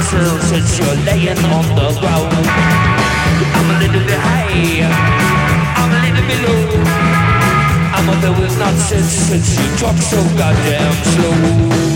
since you're laying on the ground. I'm a little bit high, I'm a little bit low. I'm a bit with nonsense since you talk so goddamn slow.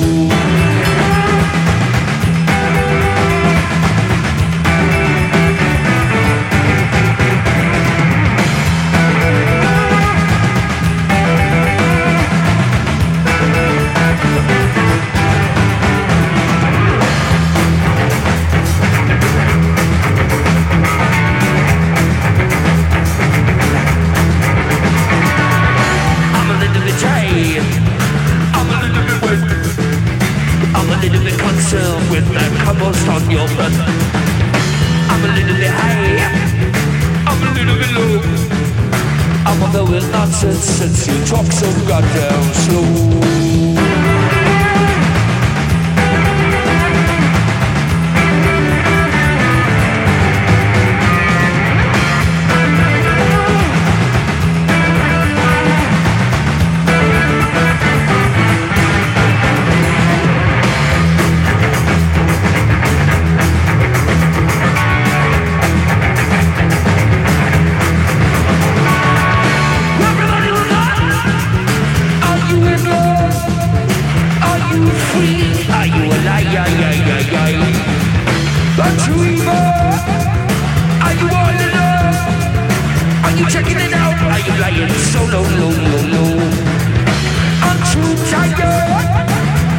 On. I'm a little bit high. I'm a little bit low. I'm a bit with nonsense since you talk so goddamn slow. Are you a liar? A dreamer? Are you all alone? Are you checking it out? Are you lying so low, low, low, low? I'm too tired.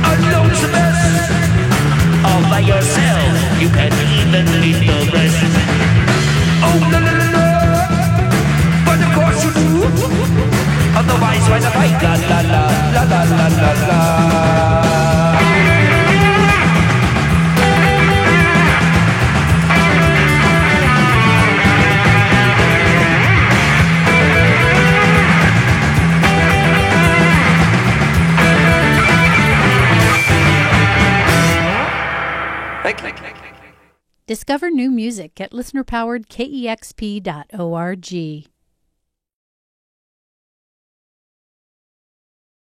Alone is the best. All by yourself, you can even leave the rest. Oh, no, no, no, no. But of course you do. Otherwise, why the fight? La la la Discover new music at listenerpoweredkexp.org.